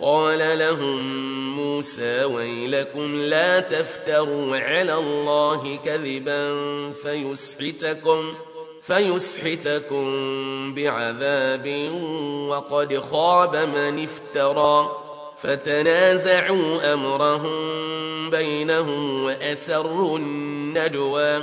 قال لهم موسى ويلكم لا تفتروا على الله كذبا فيسحتكم فيسحتكم بعذاب وقد خاب من افترى فتنازعوا أمرهم بينهم وأسروا النجوى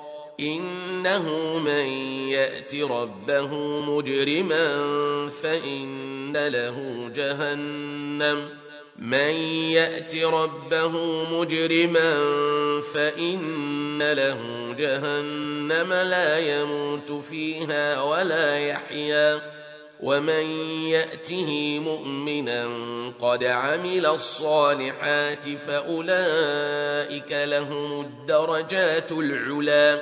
إنه من يأت ربه مجرما فإن له جهنم. من يأت ربه مجرما فإن له جهنم لا يموت فيها ولا يحيا. ومن يأته مؤمنا قد عمل الصالحات فأولئك لهم الدرجات العلى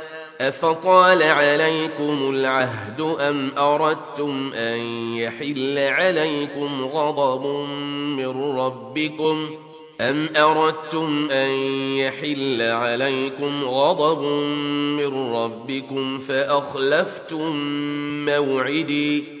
أفطال عليكم العهد أم أردتم أن يحل عليكم غضب من ربكم أم أردتم أن يحل عليكم غضب من ربكم فأخلفتم موعدي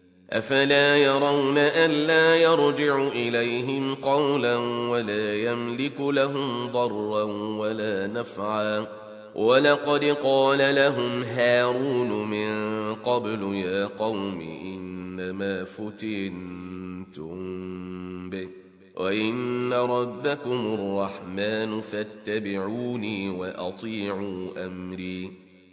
أفلا يرون ألا يرجع إليهم قولا ولا يملك لهم ضرا ولا نفعا. ولقد قال لهم هارون من قبل يا قوم إنما فتنتم به وإن ربكم الرحمن فاتبعوني وأطيعوا أمري.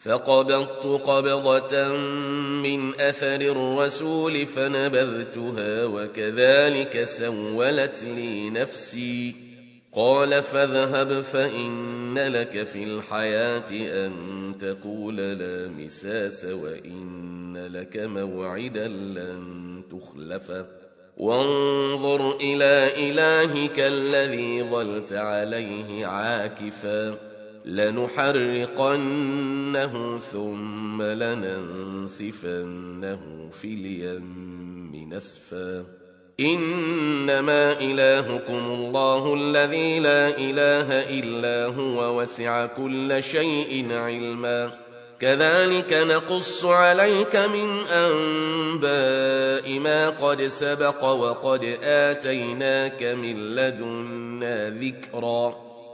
فقبضت قبضة من أثر الرسول فنبذتها وكذلك سولت لي نفسي. قال فاذهب فإن لك في الحياة أن تقول لا مساس وإن لك موعدا لن تخلفه وانظر إلى إلهك الذي ظلت عليه عاكفاً. لنحرقنه ثم لننسفنه في اليم نسفا. إنما إلهكم الله الذي لا إله إلا هو وسع كل شيء علما. كذلك نقص عليك من أنباء ما قد سبق وقد آتيناك من لدنا ذكرًا.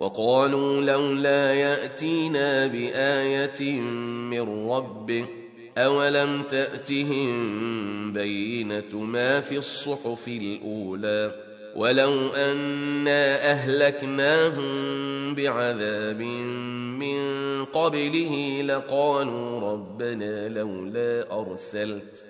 وقالوا لولا يأتينا بآية من ربه أولم تأتهم بينة ما في الصحف الأولى ولو أنا أهلكناهم بعذاب من قبله لقالوا ربنا لولا أرسلت